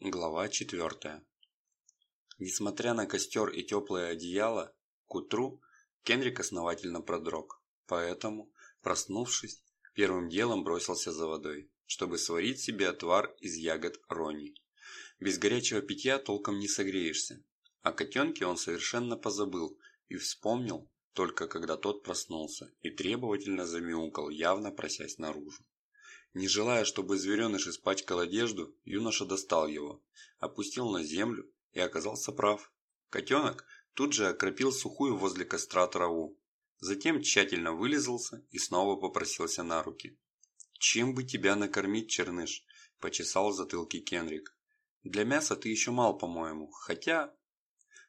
Глава 4. Несмотря на костер и теплое одеяло, к утру Кенрик основательно продрог, поэтому, проснувшись, первым делом бросился за водой, чтобы сварить себе отвар из ягод рони. Без горячего питья толком не согреешься, о котенке он совершенно позабыл и вспомнил только когда тот проснулся и требовательно замяукал, явно просясь наружу. Не желая, чтобы звереныш испачкал одежду, юноша достал его, опустил на землю и оказался прав. Котенок тут же окропил сухую возле костра траву. Затем тщательно вылизался и снова попросился на руки. «Чем бы тебя накормить, черныш?» – почесал в затылке Кенрик. «Для мяса ты еще мал, по-моему, хотя...»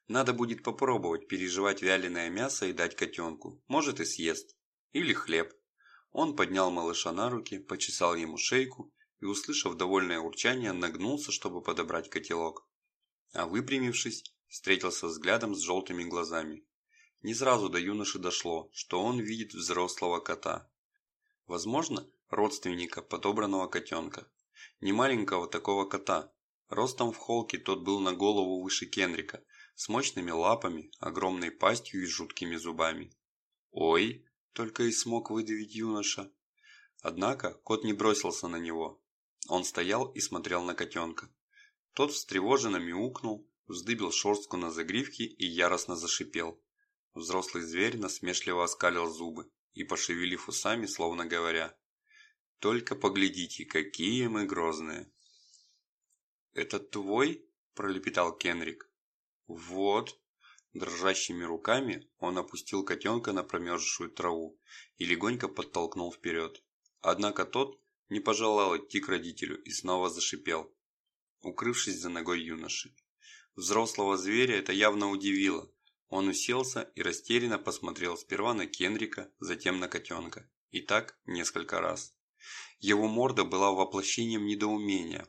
«Надо будет попробовать переживать вяленое мясо и дать котенку, может и съест. Или хлеб». Он поднял малыша на руки, почесал ему шейку и, услышав довольное урчание, нагнулся, чтобы подобрать котелок. А выпрямившись, встретился взглядом с желтыми глазами. Не сразу до юноши дошло, что он видит взрослого кота. Возможно, родственника подобранного котенка. Не маленького такого кота. Ростом в холке тот был на голову выше Кенрика, с мощными лапами, огромной пастью и жуткими зубами. «Ой!» Только и смог выдавить юноша. Однако кот не бросился на него. Он стоял и смотрел на котенка. Тот встревоженно мяукнул, вздыбил шерстку на загривке и яростно зашипел. Взрослый зверь насмешливо оскалил зубы и, пошевелив усами, словно говоря, «Только поглядите, какие мы грозные!» «Это твой?» – пролепетал Кенрик. «Вот», Дрожащими руками он опустил котенка на промерзшую траву и легонько подтолкнул вперед. Однако тот не пожелал идти к родителю и снова зашипел, укрывшись за ногой юноши. Взрослого зверя это явно удивило. Он уселся и растерянно посмотрел сперва на Кенрика, затем на котенка. И так несколько раз. Его морда была воплощением недоумения.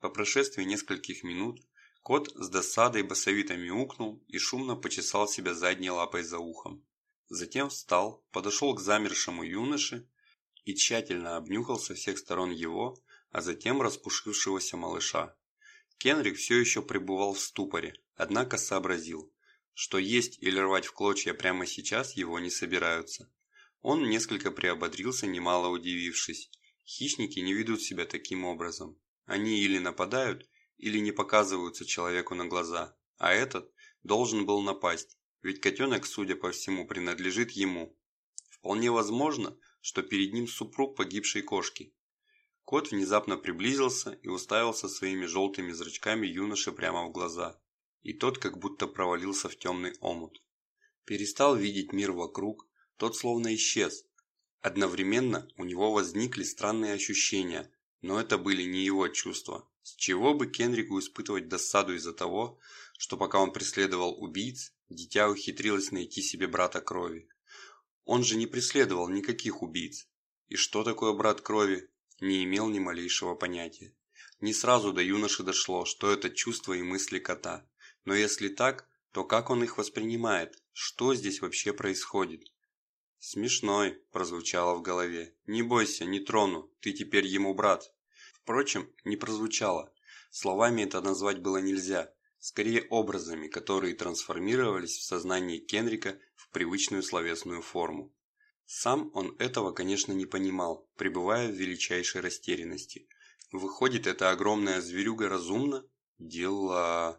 По прошествии нескольких минут Кот с досадой басовито мяукнул и шумно почесал себя задней лапой за ухом. Затем встал, подошел к замершему юноше и тщательно обнюхал со всех сторон его, а затем распушившегося малыша. Кенрик все еще пребывал в ступоре, однако сообразил, что есть или рвать в клочья прямо сейчас его не собираются. Он несколько приободрился, немало удивившись. Хищники не ведут себя таким образом. Они или нападают, или не показываются человеку на глаза, а этот должен был напасть, ведь котенок, судя по всему, принадлежит ему. Вполне возможно, что перед ним супруг погибшей кошки. Кот внезапно приблизился и уставился своими желтыми зрачками юноше прямо в глаза, и тот как будто провалился в темный омут. Перестал видеть мир вокруг, тот словно исчез. Одновременно у него возникли странные ощущения, но это были не его чувства. С чего бы Кенрику испытывать досаду из-за того, что пока он преследовал убийц, дитя ухитрилось найти себе брата крови. Он же не преследовал никаких убийц. И что такое брат крови, не имел ни малейшего понятия. Не сразу до юноши дошло, что это чувства и мысли кота. Но если так, то как он их воспринимает? Что здесь вообще происходит? «Смешной», – прозвучало в голове. «Не бойся, не трону, ты теперь ему брат». Впрочем, не прозвучало. Словами это назвать было нельзя, скорее образами, которые трансформировались в сознании Кенрика в привычную словесную форму. Сам он этого, конечно, не понимал, пребывая в величайшей растерянности. Выходит, эта огромная зверюга разумна? Дела...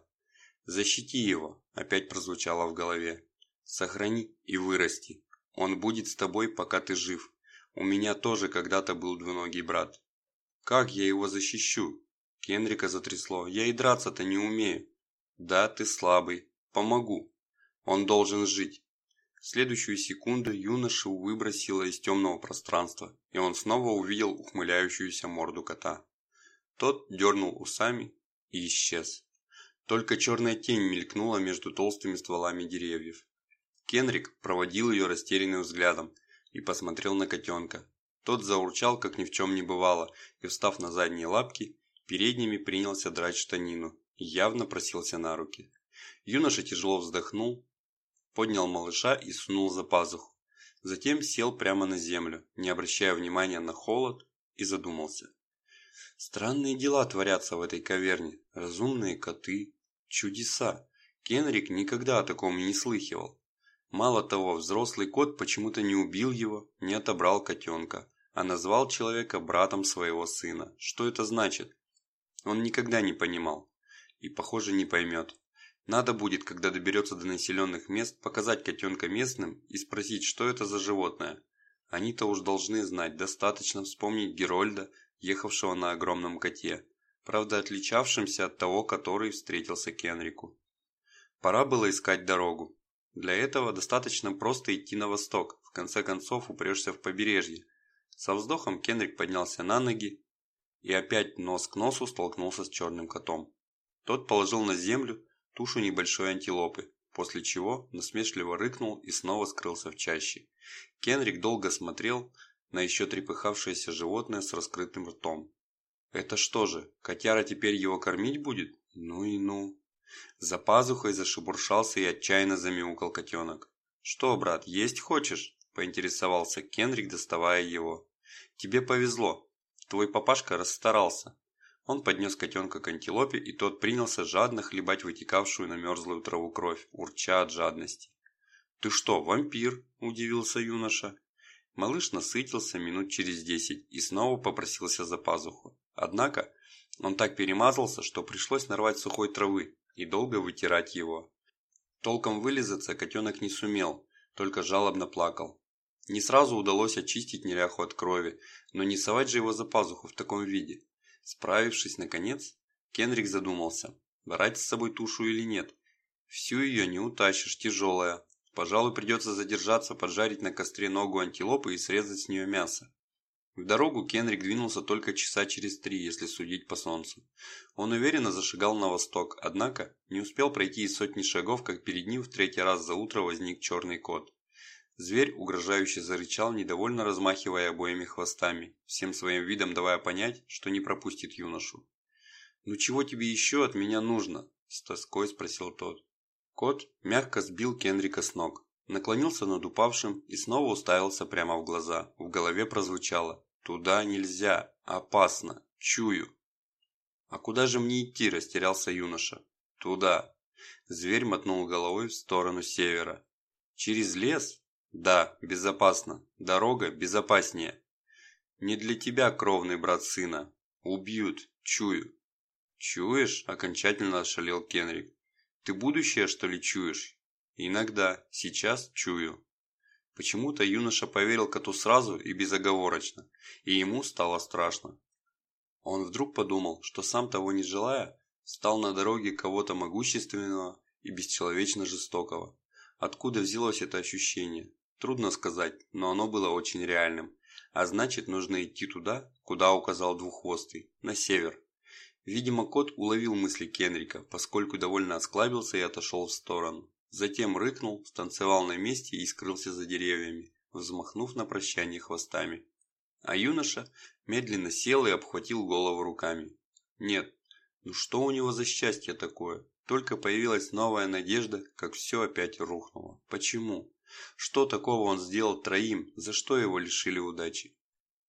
Защити его, опять прозвучало в голове. Сохрани и вырасти. Он будет с тобой, пока ты жив. У меня тоже когда-то был двуногий брат. Как я его защищу? Кенрика затрясло. Я и драться-то не умею. Да, ты слабый. Помогу. Он должен жить. В следующую секунду юношу выбросило из темного пространства, и он снова увидел ухмыляющуюся морду кота. Тот дернул усами и исчез. Только черная тень мелькнула между толстыми стволами деревьев. Кенрик проводил ее растерянным взглядом и посмотрел на котенка, тот заурчал, как ни в чем не бывало, и, встав на задние лапки, передними принялся драть штанину и явно просился на руки. Юноша тяжело вздохнул, поднял малыша и сунул за пазуху. Затем сел прямо на землю, не обращая внимания на холод, и задумался. Странные дела творятся в этой каверне. Разумные коты. Чудеса. Кенрик никогда о таком не слыхивал. Мало того, взрослый кот почему-то не убил его, не отобрал котенка, а назвал человека братом своего сына. Что это значит? Он никогда не понимал. И, похоже, не поймет. Надо будет, когда доберется до населенных мест, показать котенка местным и спросить, что это за животное. Они-то уж должны знать, достаточно вспомнить Герольда, ехавшего на огромном коте, правда отличавшимся от того, который встретился Кенрику. Пора было искать дорогу. Для этого достаточно просто идти на восток, в конце концов упрешься в побережье. Со вздохом Кенрик поднялся на ноги и опять нос к носу столкнулся с черным котом. Тот положил на землю тушу небольшой антилопы, после чего насмешливо рыкнул и снова скрылся в чаще. Кенрик долго смотрел на еще трепыхавшееся животное с раскрытым ртом. Это что же, котяра теперь его кормить будет? Ну и ну. За пазухой зашебуршался и отчаянно замяукал котенок. «Что, брат, есть хочешь?» – поинтересовался Кенрик, доставая его. «Тебе повезло. Твой папашка расстарался. Он поднес котенка к антилопе, и тот принялся жадно хлебать вытекавшую на мерзлую траву кровь, урча от жадности. «Ты что, вампир?» – удивился юноша. Малыш насытился минут через десять и снова попросился за пазуху. Однако он так перемазался, что пришлось нарвать сухой травы и долго вытирать его. Толком вылизаться котенок не сумел, только жалобно плакал. Не сразу удалось очистить неряху от крови, но не совать же его за пазуху в таком виде. Справившись наконец, Кенрик задумался, брать с собой тушу или нет. Всю ее не утащишь, тяжелая. Пожалуй, придется задержаться, поджарить на костре ногу антилопы и срезать с нее мясо. В дорогу Кенрик двинулся только часа через три, если судить по солнцу. Он уверенно зашагал на восток, однако не успел пройти и сотни шагов, как перед ним в третий раз за утро возник черный кот. Зверь угрожающе зарычал, недовольно размахивая обоими хвостами, всем своим видом давая понять, что не пропустит юношу. «Ну чего тебе еще от меня нужно?» – с тоской спросил тот. Кот мягко сбил Кенрика с ног, наклонился над упавшим и снова уставился прямо в глаза. В голове прозвучало «Туда нельзя, опасно, чую». «А куда же мне идти?» – растерялся юноша. «Туда». Зверь мотнул головой в сторону севера. «Через лес?» Да, безопасно. Дорога безопаснее. Не для тебя, кровный брат сына. Убьют, чую. Чуешь? Окончательно ошалел Кенрик. Ты будущее, что ли, чуешь? Иногда, сейчас чую. Почему-то юноша поверил коту сразу и безоговорочно, и ему стало страшно. Он вдруг подумал, что сам того не желая, стал на дороге кого-то могущественного и бесчеловечно жестокого. Откуда взялось это ощущение? Трудно сказать, но оно было очень реальным. А значит, нужно идти туда, куда указал Двуххвостый, на север. Видимо, кот уловил мысли Кенрика, поскольку довольно осклабился и отошел в сторону. Затем рыкнул, станцевал на месте и скрылся за деревьями, взмахнув на прощание хвостами. А юноша медленно сел и обхватил голову руками. Нет, ну что у него за счастье такое? Только появилась новая надежда, как все опять рухнуло. Почему? Что такого он сделал троим, за что его лишили удачи?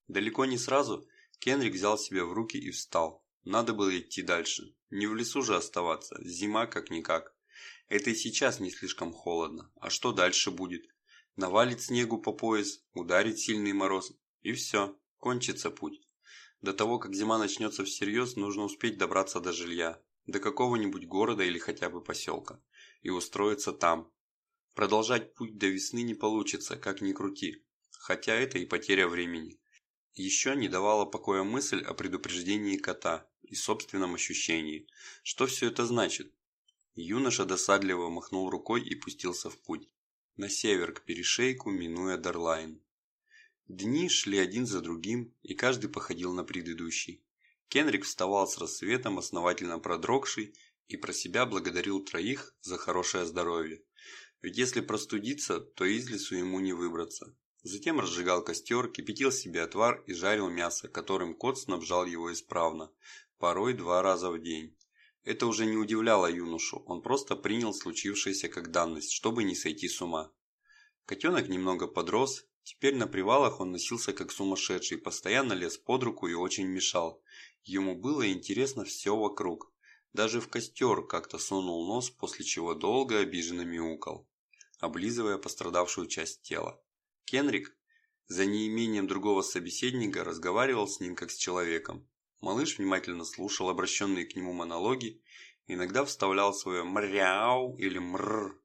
Далеко не сразу Кенрик взял себя в руки и встал. Надо было идти дальше. Не в лесу же оставаться, зима как-никак. Это и сейчас не слишком холодно. А что дальше будет? Навалит снегу по пояс, ударит сильный мороз. И все, кончится путь. До того, как зима начнется всерьез, нужно успеть добраться до жилья до какого-нибудь города или хотя бы поселка, и устроиться там. Продолжать путь до весны не получится, как ни крути, хотя это и потеря времени. Еще не давала покоя мысль о предупреждении кота и собственном ощущении. Что все это значит? Юноша досадливо махнул рукой и пустился в путь. На север к перешейку, минуя Дарлайн. Дни шли один за другим, и каждый походил на предыдущий. Кенрик вставал с рассветом, основательно продрогший, и про себя благодарил троих за хорошее здоровье. Ведь если простудиться, то из лесу ему не выбраться. Затем разжигал костер, кипятил себе отвар и жарил мясо, которым кот снабжал его исправно, порой два раза в день. Это уже не удивляло юношу, он просто принял случившееся как данность, чтобы не сойти с ума. Котенок немного подрос, теперь на привалах он носился как сумасшедший, постоянно лез под руку и очень мешал. Ему было интересно все вокруг. Даже в костер как-то сунул нос, после чего долго обиженно мяукал, облизывая пострадавшую часть тела. Кенрик, за неимением другого собеседника, разговаривал с ним как с человеком. Малыш внимательно слушал обращенные к нему монологи, иногда вставлял свое «мряу» или «мрр»,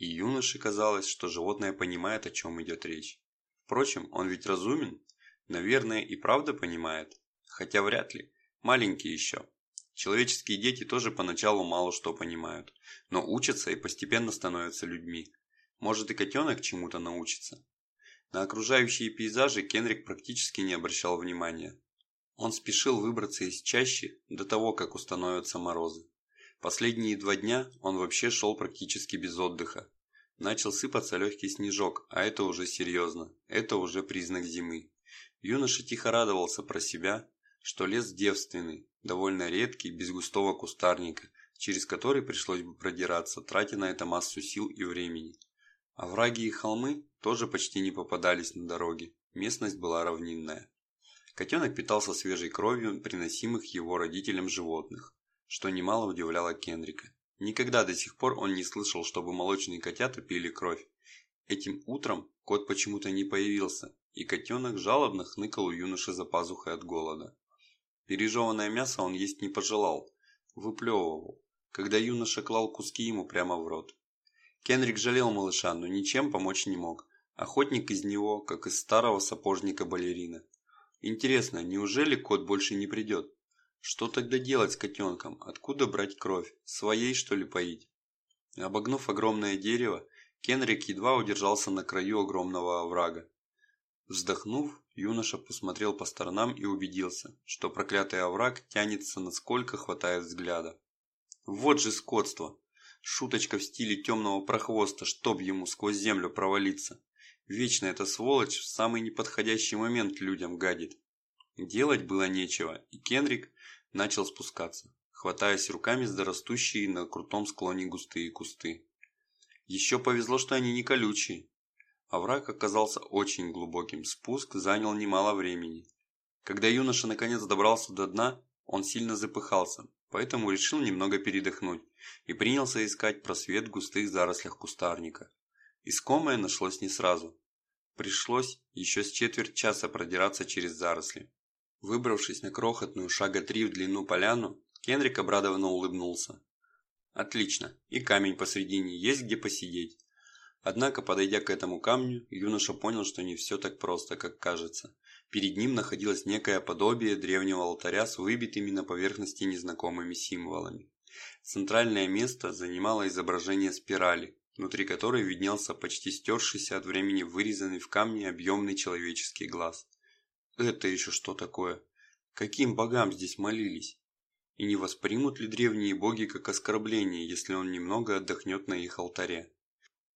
и юноше казалось, что животное понимает, о чем идет речь. Впрочем, он ведь разумен, наверное, и правда понимает, хотя вряд ли, маленький еще. Человеческие дети тоже поначалу мало что понимают, но учатся и постепенно становятся людьми. Может и котенок чему-то научится. На окружающие пейзажи Кенрик практически не обращал внимания. Он спешил выбраться из чащи до того, как установятся морозы. Последние два дня он вообще шел практически без отдыха. Начал сыпаться легкий снежок, а это уже серьезно, это уже признак зимы. Юноша тихо радовался про себя, что лес девственный, довольно редкий, без густого кустарника, через который пришлось бы продираться, тратя на это массу сил и времени. Овраги и холмы тоже почти не попадались на дороге, местность была равнинная. Котенок питался свежей кровью приносимых его родителям животных что немало удивляло Кендрика. Никогда до сих пор он не слышал, чтобы молочные котята пили кровь. Этим утром кот почему-то не появился, и котенок жалобно хныкал у юноши за пазухой от голода. Пережеванное мясо он есть не пожелал, выплевывал, когда юноша клал куски ему прямо в рот. Кенрик жалел малыша, но ничем помочь не мог. Охотник из него, как из старого сапожника-балерина. Интересно, неужели кот больше не придет? Что тогда делать с котенком? Откуда брать кровь? Своей, что ли, поить? Обогнув огромное дерево, Кенрик едва удержался на краю огромного оврага. Вздохнув, юноша посмотрел по сторонам и убедился, что проклятый овраг тянется насколько хватает взгляда. Вот же скотство! Шуточка в стиле темного прохвоста, чтоб ему сквозь землю провалиться. Вечно эта сволочь в самый неподходящий момент людям гадит. Делать было нечего, и Кенрик начал спускаться, хватаясь руками за растущие на крутом склоне густые кусты. Еще повезло, что они не колючие. Овраг оказался очень глубоким, спуск занял немало времени. Когда юноша наконец добрался до дна, он сильно запыхался, поэтому решил немного передохнуть и принялся искать просвет в густых зарослях кустарника. Искомое нашлось не сразу. Пришлось еще с четверть часа продираться через заросли. Выбравшись на крохотную шага три в длину поляну, Кенрик обрадованно улыбнулся. Отлично, и камень посредине есть где посидеть. Однако, подойдя к этому камню, юноша понял, что не все так просто, как кажется. Перед ним находилось некое подобие древнего алтаря с выбитыми на поверхности незнакомыми символами. Центральное место занимало изображение спирали, внутри которой виднелся почти стершийся от времени вырезанный в камне объемный человеческий глаз. Это еще что такое? Каким богам здесь молились? И не воспримут ли древние боги как оскорбление, если он немного отдохнет на их алтаре?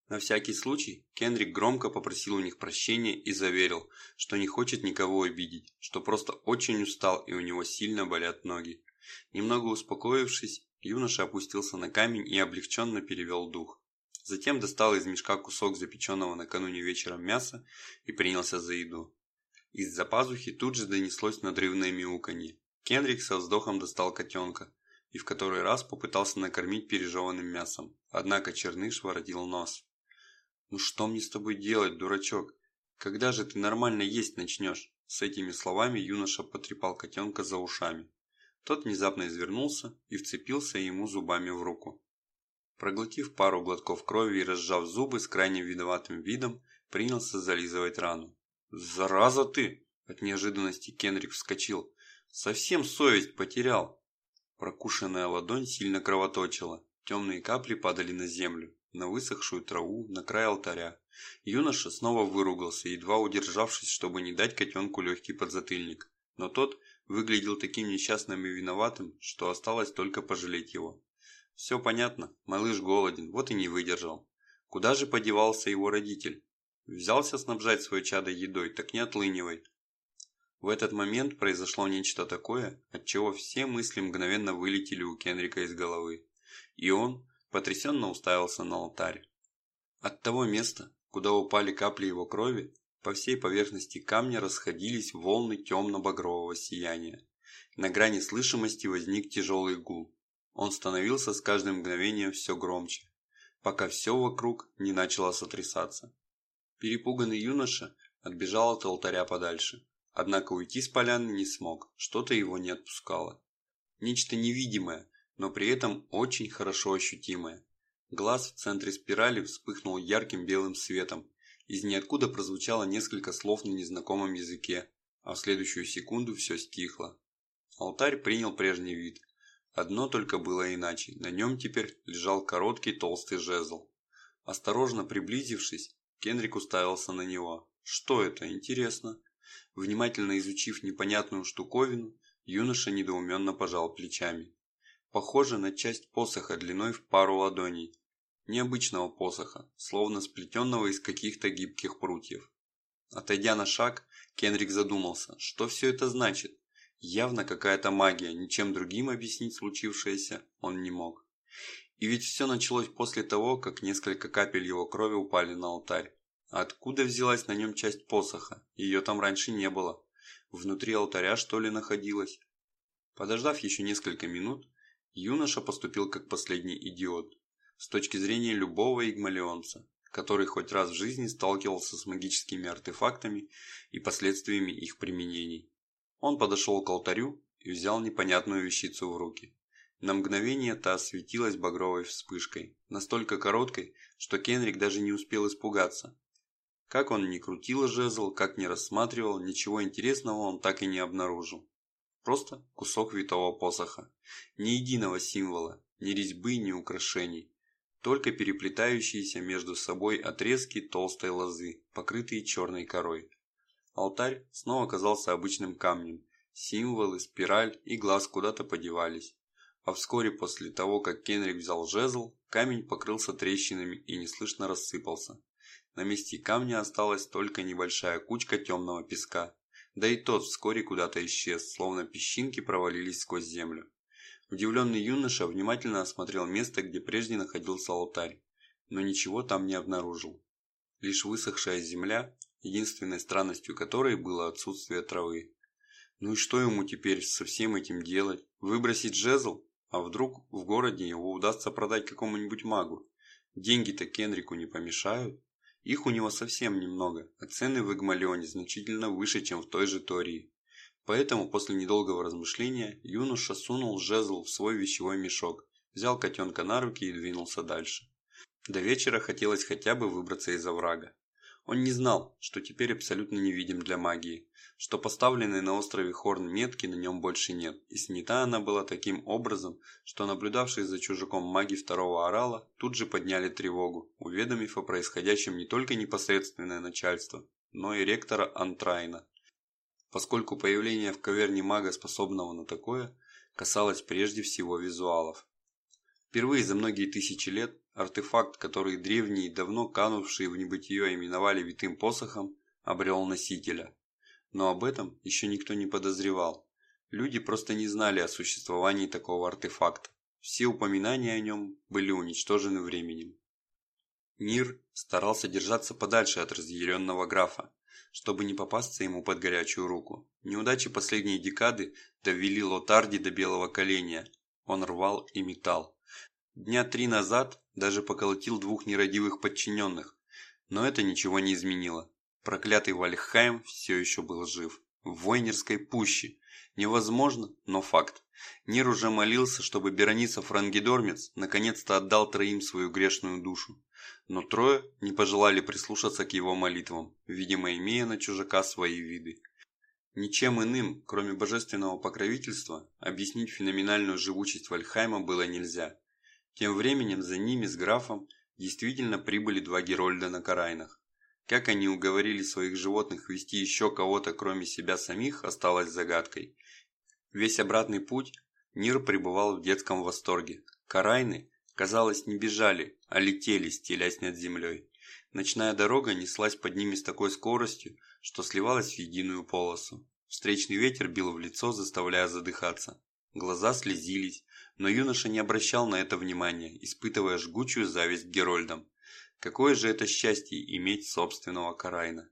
На всякий случай Кенрик громко попросил у них прощения и заверил, что не хочет никого обидеть, что просто очень устал и у него сильно болят ноги. Немного успокоившись, юноша опустился на камень и облегченно перевел дух. Затем достал из мешка кусок запеченного накануне вечером мяса и принялся за еду. Из-за пазухи тут же донеслось надрывное мяуканье. Кенрик со вздохом достал котенка и в который раз попытался накормить пережеванным мясом. Однако черныш воротил нос. «Ну что мне с тобой делать, дурачок? Когда же ты нормально есть начнешь?» С этими словами юноша потрепал котенка за ушами. Тот внезапно извернулся и вцепился ему зубами в руку. Проглотив пару глотков крови и разжав зубы с крайне виноватым видом, принялся зализывать рану. «Зараза ты!» От неожиданности Кенрик вскочил. «Совсем совесть потерял!» Прокушенная ладонь сильно кровоточила. Темные капли падали на землю, на высохшую траву, на край алтаря. Юноша снова выругался, едва удержавшись, чтобы не дать котенку легкий подзатыльник. Но тот выглядел таким несчастным и виноватым, что осталось только пожалеть его. Все понятно, малыш голоден, вот и не выдержал. Куда же подевался его родитель? Взялся снабжать свое чадо едой, так не отлынивай. В этот момент произошло нечто такое, от чего все мысли мгновенно вылетели у Кенрика из головы. И он потрясенно уставился на алтарь. От того места, куда упали капли его крови, по всей поверхности камня расходились волны темно-багрового сияния. На грани слышимости возник тяжелый гул. Он становился с каждым мгновением все громче, пока все вокруг не начало сотрясаться. Перепуганный юноша отбежал от алтаря подальше, однако уйти с поляны не смог, что-то его не отпускало. Нечто невидимое, но при этом очень хорошо ощутимое. Глаз в центре спирали вспыхнул ярким белым светом. Из ниоткуда прозвучало несколько слов на незнакомом языке, а в следующую секунду все стихло. Алтарь принял прежний вид. Одно только было иначе, на нем теперь лежал короткий толстый жезл. Осторожно приблизившись, Кенрик уставился на него. Что это, интересно? Внимательно изучив непонятную штуковину, юноша недоуменно пожал плечами. Похоже на часть посоха длиной в пару ладоней. Необычного посоха, словно сплетенного из каких-то гибких прутьев. Отойдя на шаг, Кенрик задумался, что все это значит. Явно какая-то магия, ничем другим объяснить случившееся он не мог. И ведь все началось после того, как несколько капель его крови упали на алтарь. А откуда взялась на нем часть посоха? Ее там раньше не было. Внутри алтаря что ли находилась? Подождав еще несколько минут, юноша поступил как последний идиот. С точки зрения любого игмалионца, который хоть раз в жизни сталкивался с магическими артефактами и последствиями их применений. Он подошел к алтарю и взял непонятную вещицу в руки. На мгновение та осветилась багровой вспышкой, настолько короткой, что Кенрик даже не успел испугаться. Как он ни крутил жезл, как ни рассматривал, ничего интересного он так и не обнаружил. Просто кусок витого посоха. Ни единого символа, ни резьбы, ни украшений. Только переплетающиеся между собой отрезки толстой лозы, покрытые черной корой. Алтарь снова оказался обычным камнем. Символы, спираль и глаз куда-то подевались. А вскоре после того, как Кенрик взял жезл, камень покрылся трещинами и неслышно рассыпался. На месте камня осталась только небольшая кучка темного песка. Да и тот вскоре куда-то исчез, словно песчинки провалились сквозь землю. Удивленный юноша внимательно осмотрел место, где прежде находился алтарь, но ничего там не обнаружил. Лишь высохшая земля единственной странностью которой было отсутствие травы. Ну и что ему теперь со всем этим делать? Выбросить жезл? А вдруг в городе его удастся продать какому-нибудь магу? Деньги-то Кенрику не помешают. Их у него совсем немного, а цены в Игмалионе значительно выше, чем в той же Тории. Поэтому после недолгого размышления юноша сунул жезл в свой вещевой мешок, взял котенка на руки и двинулся дальше. До вечера хотелось хотя бы выбраться из оврага. Он не знал, что теперь абсолютно невидим для магии, что поставленной на острове Хорн метки на нем больше нет, и снята она была таким образом, что наблюдавшие за чужаком маги второго орала тут же подняли тревогу, уведомив о происходящем не только непосредственное начальство, но и ректора Антрайна. Поскольку появление в каверне мага, способного на такое, касалось прежде всего визуалов. Впервые за многие тысячи лет Артефакт, который древние, давно канувшие в небытие именовали витым посохом, обрел носителя. Но об этом еще никто не подозревал. Люди просто не знали о существовании такого артефакта. Все упоминания о нем были уничтожены временем. Нир старался держаться подальше от разъяренного графа, чтобы не попасться ему под горячую руку. Неудачи последней декады довели Лотарди до белого коленя. Он рвал и метал. Дня три назад даже поколотил двух нерадивых подчиненных, но это ничего не изменило. Проклятый Вальхайм все еще был жив. В Войнерской пуще. Невозможно, но факт. Нир уже молился, чтобы Берониса Франгидормец наконец-то отдал троим свою грешную душу. Но трое не пожелали прислушаться к его молитвам, видимо имея на чужака свои виды. Ничем иным, кроме божественного покровительства, объяснить феноменальную живучесть Вальхайма было нельзя. Тем временем за ними с графом действительно прибыли два Герольда на Карайнах. Как они уговорили своих животных вести еще кого-то кроме себя самих, осталось загадкой. Весь обратный путь Нир пребывал в детском восторге. Карайны, казалось, не бежали, а летели, стелясь над землей. Ночная дорога неслась под ними с такой скоростью, что сливалась в единую полосу. Встречный ветер бил в лицо, заставляя задыхаться. Глаза слезились, но юноша не обращал на это внимания, испытывая жгучую зависть к Герольдам. Какое же это счастье иметь собственного Карайна.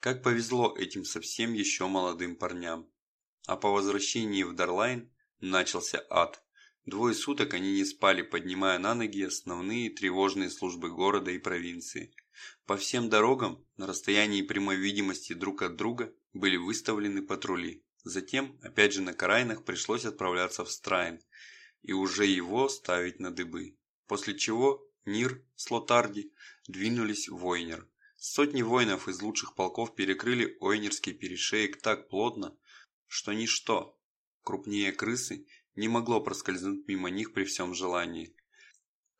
Как повезло этим совсем еще молодым парням. а по возвращении в Дарлайн начался ад. Двое суток они не спали, поднимая на ноги основные тревожные службы города и провинции. По всем дорогам, на расстоянии прямой видимости друг от друга, были выставлены патрули. Затем, опять же на Карайнах, пришлось отправляться в Страйн и уже его ставить на дыбы. После чего Нир с Лотарди двинулись в Ойнер. Сотни воинов из лучших полков перекрыли Ойнерский перешеек так плотно, что ничто, крупнее крысы, не могло проскользнуть мимо них при всем желании.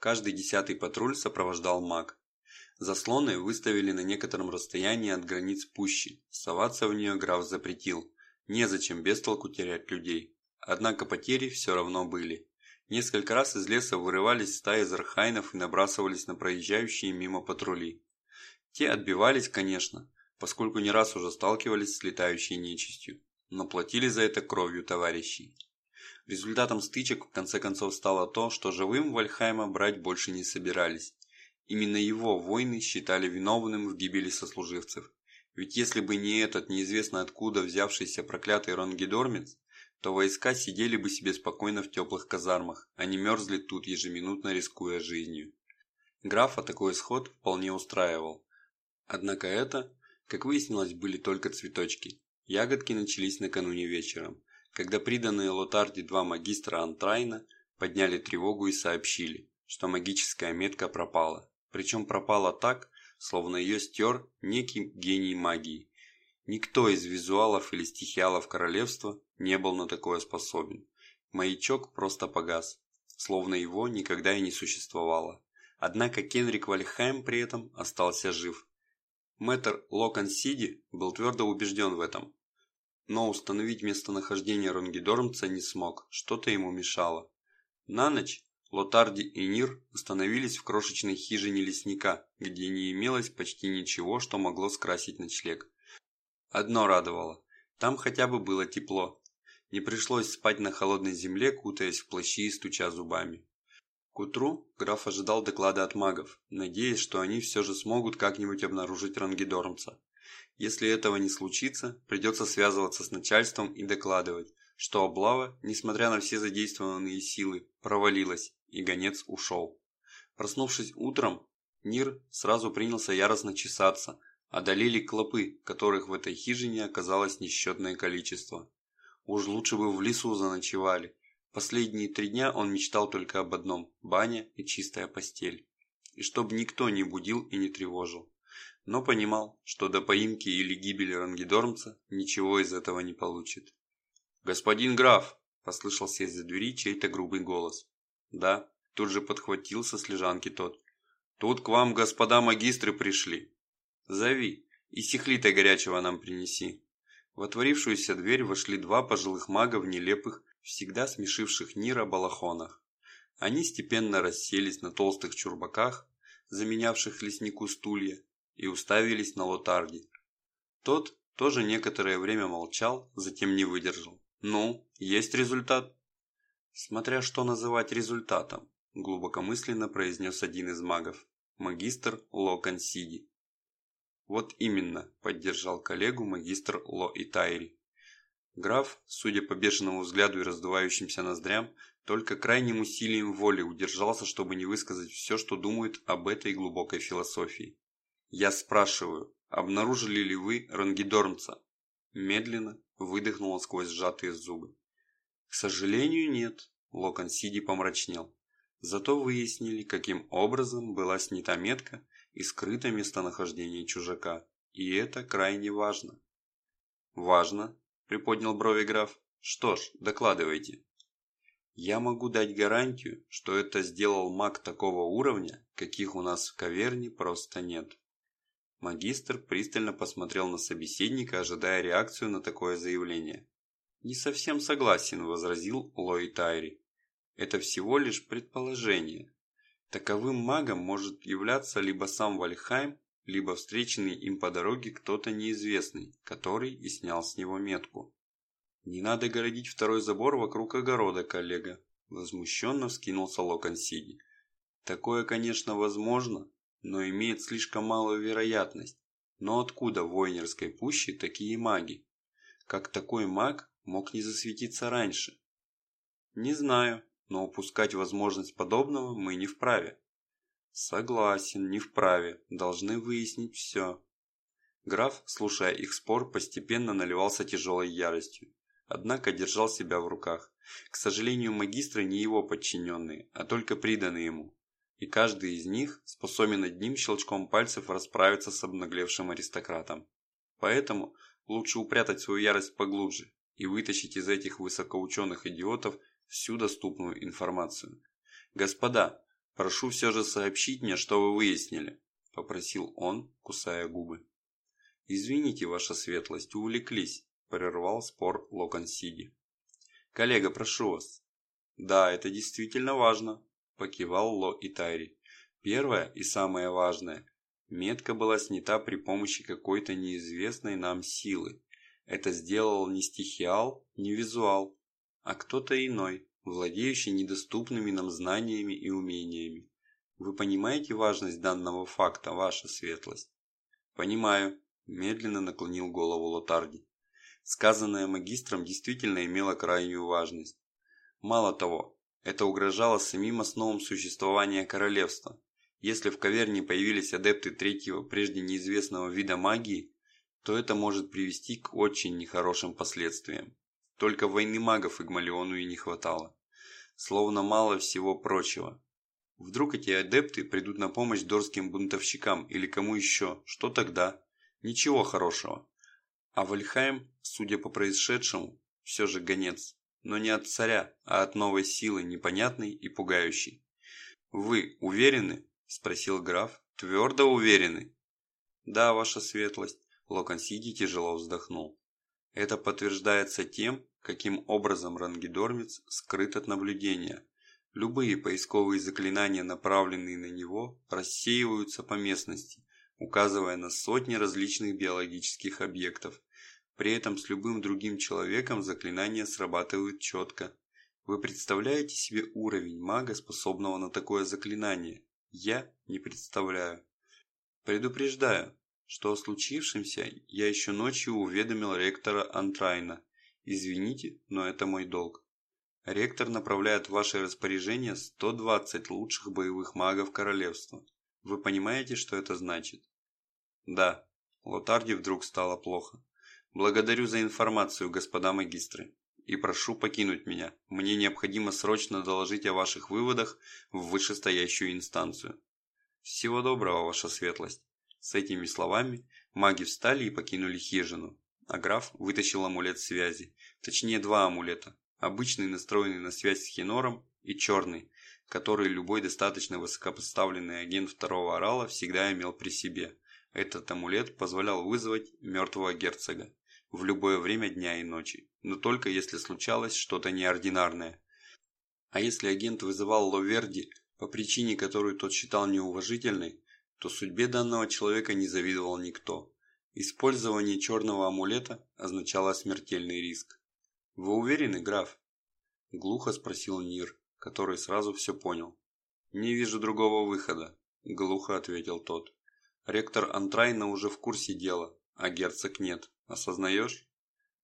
Каждый десятый патруль сопровождал маг. Заслоны выставили на некотором расстоянии от границ пущи. Соваться в нее граф запретил. Незачем без толку терять людей. Однако потери все равно были. Несколько раз из леса вырывались стаи зархайнов и набрасывались на проезжающие мимо патрули. Те отбивались, конечно, поскольку не раз уже сталкивались с летающей нечистью, но платили за это кровью товарищей. Результатом стычек в конце концов стало то, что живым Вальхайма брать больше не собирались. Именно его войны считали виновным в гибели сослуживцев. Ведь если бы не этот неизвестно откуда взявшийся проклятый Ронгидормец, то войска сидели бы себе спокойно в теплых казармах, а не мерзли тут ежеминутно рискуя жизнью. Графа такой исход вполне устраивал. Однако это, как выяснилось, были только цветочки. Ягодки начались накануне вечером, когда приданные Лотарди два магистра Антрайна подняли тревогу и сообщили, что магическая метка пропала. Причем пропала так, словно ее стер некий гений магии. Никто из визуалов или стихиалов королевства не был на такое способен. Маячок просто погас, словно его никогда и не существовало. Однако Кенрик Вальхайм при этом остался жив. Мэтр Локон Сиди был твердо убежден в этом. Но установить местонахождение Ронгидормца не смог, что-то ему мешало. На ночь Лотарди и Нир остановились в крошечной хижине лесника, где не имелось почти ничего, что могло скрасить ночлег. Одно радовало – там хотя бы было тепло, не пришлось спать на холодной земле, кутаясь в плащи и стуча зубами. К утру граф ожидал доклада от магов, надеясь, что они все же смогут как-нибудь обнаружить рангидормца. Если этого не случится, придется связываться с начальством и докладывать, что облава, несмотря на все задействованные силы, провалилась, и гонец ушел. Проснувшись утром, Нир сразу принялся яростно чесаться, одолели клопы, которых в этой хижине оказалось несчетное количество. Уж лучше бы в лесу заночевали. Последние три дня он мечтал только об одном – баня и чистая постель. И чтобы никто не будил и не тревожил. Но понимал, что до поимки или гибели рангидормца ничего из этого не получит. «Господин граф!» – послышался из-за двери чей-то грубый голос. «Да», – тут же подхватился с лежанки тот. «Тут к вам господа магистры пришли. Зови, и сихлита горячего нам принеси». В отворившуюся дверь вошли два пожилых мага в нелепых, всегда смешивших Нира балахонах. Они степенно расселись на толстых чурбаках, заменявших леснику стулья, и уставились на Лотарди. Тот тоже некоторое время молчал, затем не выдержал. «Ну, есть результат?» «Смотря что называть результатом», – глубокомысленно произнес один из магов, магистр Локон Сиди. «Вот именно», – поддержал коллегу магистр Ло Итайри. Граф, судя по бешеному взгляду и раздувающимся ноздрям, только крайним усилием воли удержался, чтобы не высказать все, что думает об этой глубокой философии. «Я спрашиваю, обнаружили ли вы рангидормца?» Медленно выдохнула сквозь сжатые зубы. «К сожалению, нет», – Локон Сиди помрачнел. Зато выяснили, каким образом была снята метка и скрыто местонахождение чужака, и это крайне важно. «Важно?» – приподнял брови граф. «Что ж, докладывайте». «Я могу дать гарантию, что это сделал маг такого уровня, каких у нас в каверне просто нет». Магистр пристально посмотрел на собеседника, ожидая реакцию на такое заявление. «Не совсем согласен», – возразил Лой Тайри. «Это всего лишь предположение. Таковым магом может являться либо сам Вальхайм, либо встреченный им по дороге кто-то неизвестный, который и снял с него метку. «Не надо городить второй забор вокруг огорода, коллега», – возмущенно вскинулся Локон Сиди. «Такое, конечно, возможно, но имеет слишком малую вероятность. Но откуда в Войнерской пуще такие маги? Как такой маг мог не засветиться раньше? Не знаю, но упускать возможность подобного мы не вправе. Согласен, не вправе, должны выяснить все. Граф, слушая их спор, постепенно наливался тяжелой яростью, однако держал себя в руках. К сожалению, магистры не его подчиненные, а только приданные ему, и каждый из них способен одним щелчком пальцев расправиться с обнаглевшим аристократом. Поэтому лучше упрятать свою ярость поглубже и вытащить из этих высокоученых идиотов всю доступную информацию. «Господа, прошу все же сообщить мне, что вы выяснили», – попросил он, кусая губы. «Извините, ваша светлость, увлеклись», – прервал спор Локон Сиди. «Коллега, прошу вас». «Да, это действительно важно», – покивал Ло и Тайри. «Первое и самое важное. Метка была снята при помощи какой-то неизвестной нам силы. Это сделал не стихиал, не визуал, а кто-то иной, владеющий недоступными нам знаниями и умениями. Вы понимаете важность данного факта, ваша светлость? Понимаю, медленно наклонил голову Лотарди. Сказанное магистром действительно имело крайнюю важность. Мало того, это угрожало самим основам существования королевства. Если в каверне появились адепты третьего, прежде неизвестного вида магии, то это может привести к очень нехорошим последствиям. Только войны магов Игмалиону и не хватало. Словно мало всего прочего. Вдруг эти адепты придут на помощь дорским бунтовщикам или кому еще, что тогда? Ничего хорошего. А Вальхайм, судя по происшедшему, все же гонец. Но не от царя, а от новой силы, непонятной и пугающей. «Вы уверены?» – спросил граф. «Твердо уверены?» «Да, ваша светлость», – Локон Сиди тяжело вздохнул. Это подтверждается тем, каким образом рангидормец скрыт от наблюдения. Любые поисковые заклинания, направленные на него, рассеиваются по местности, указывая на сотни различных биологических объектов. При этом с любым другим человеком заклинания срабатывают четко. Вы представляете себе уровень мага, способного на такое заклинание? Я не представляю. Предупреждаю, что о случившемся я еще ночью уведомил ректора Антрайна. Извините, но это мой долг. Ректор направляет в ваше распоряжение 120 лучших боевых магов королевства. Вы понимаете, что это значит? Да. Лотарди вдруг стало плохо. Благодарю за информацию, господа магистры. И прошу покинуть меня. Мне необходимо срочно доложить о ваших выводах в вышестоящую инстанцию. Всего доброго, ваша светлость. С этими словами маги встали и покинули хижину, а граф вытащил амулет связи, точнее два амулета, обычный настроенный на связь с Хинором и черный, который любой достаточно высокопоставленный агент второго орала всегда имел при себе. Этот амулет позволял вызвать мертвого герцога в любое время дня и ночи, но только если случалось что-то неординарное. А если агент вызывал Ловерди по причине, которую тот считал неуважительной, то судьбе данного человека не завидовал никто. Использование черного амулета означало смертельный риск. «Вы уверены, граф?» Глухо спросил Нир, который сразу все понял. «Не вижу другого выхода», – глухо ответил тот. «Ректор Антрайна уже в курсе дела, а герцог нет. Осознаешь?»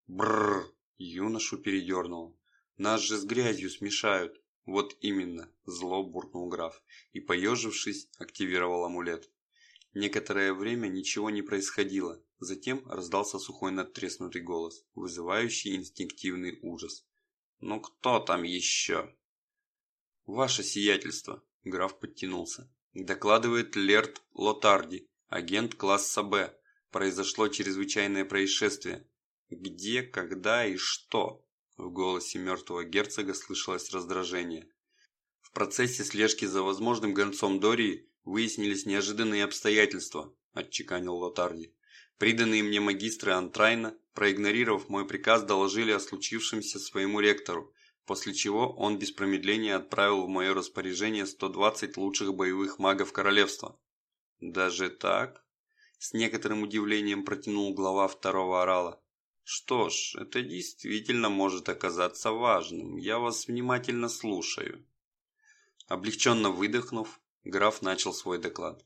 Бррр! Юношу передернуло. «Нас же с грязью смешают. «Вот именно», – зло буркнул граф и, поежившись, активировал амулет. Некоторое время ничего не происходило, затем раздался сухой надтреснутый голос, вызывающий инстинктивный ужас. «Ну кто там еще?» «Ваше сиятельство», – граф подтянулся. «Докладывает Лерт Лотарди, агент класса Б. Произошло чрезвычайное происшествие. Где, когда и что?» В голосе мертвого герцога слышалось раздражение. В процессе слежки за возможным гонцом Дории выяснились неожиданные обстоятельства, отчеканил Лотарди. Приданные мне магистры Антрайна, проигнорировав мой приказ, доложили о случившемся своему ректору, после чего он без промедления отправил в мое распоряжение 120 лучших боевых магов королевства. Даже так? С некоторым удивлением протянул глава второго орала. Что ж, это действительно может оказаться важным. Я вас внимательно слушаю. Облегченно выдохнув, граф начал свой доклад.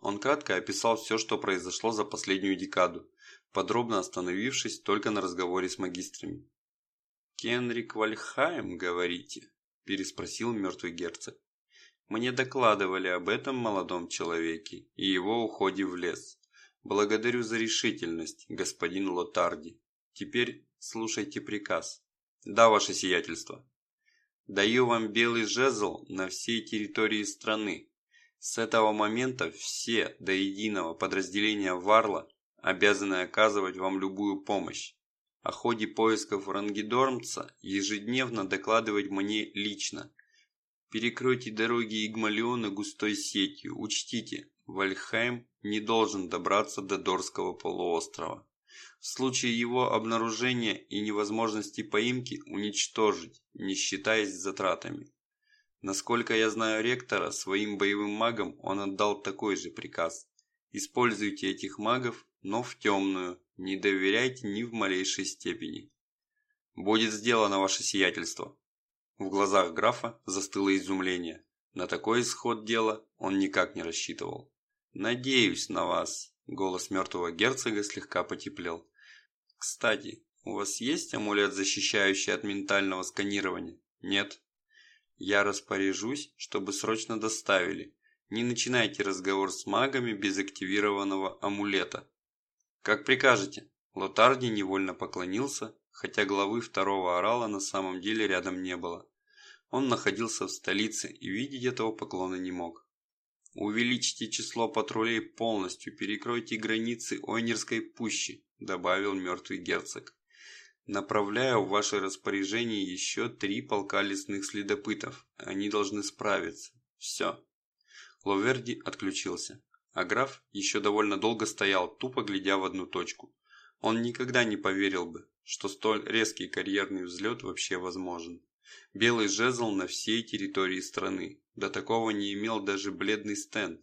Он кратко описал все, что произошло за последнюю декаду, подробно остановившись только на разговоре с магистрами. «Кенрик Вальхайм, говорите?» – переспросил мертвый герцог. «Мне докладывали об этом молодом человеке и его уходе в лес. Благодарю за решительность, господин Лотарди. Теперь слушайте приказ». «Да, ваше сиятельство». «Даю вам белый жезл на всей территории страны. С этого момента все до единого подразделения Варла обязаны оказывать вам любую помощь о ходе поисков Рангидормца ежедневно докладывать мне лично. Перекройте дороги Игмалиона густой сетью. Учтите, Вальхайм не должен добраться до Дорского полуострова. В случае его обнаружения и невозможности поимки уничтожить, не считаясь затратами. Насколько я знаю ректора, своим боевым магам он отдал такой же приказ. Используйте этих магов, но в темную, не доверяйте ни в малейшей степени. Будет сделано ваше сиятельство. В глазах графа застыло изумление. На такой исход дела он никак не рассчитывал. «Надеюсь на вас», – голос мертвого герцога слегка потеплел. «Кстати, у вас есть амулет, защищающий от ментального сканирования?» «Нет». «Я распоряжусь, чтобы срочно доставили. Не начинайте разговор с магами без активированного амулета». «Как прикажете». Лотарди невольно поклонился, хотя главы второго орала на самом деле рядом не было. Он находился в столице и видеть этого поклона не мог. «Увеличьте число патрулей полностью, перекройте границы Ойнерской пущи», добавил мертвый герцог. «Направляю в ваше распоряжение еще три полка лесных следопытов. Они должны справиться. Все». Ловерди отключился а граф еще довольно долго стоял, тупо глядя в одну точку. Он никогда не поверил бы, что столь резкий карьерный взлет вообще возможен. Белый жезл на всей территории страны. До такого не имел даже бледный стенд.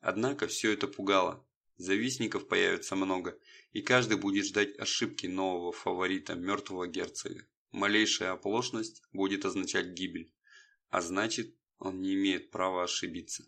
Однако все это пугало. Завистников появится много, и каждый будет ждать ошибки нового фаворита, мертвого герцога. Малейшая оплошность будет означать гибель. А значит, он не имеет права ошибиться.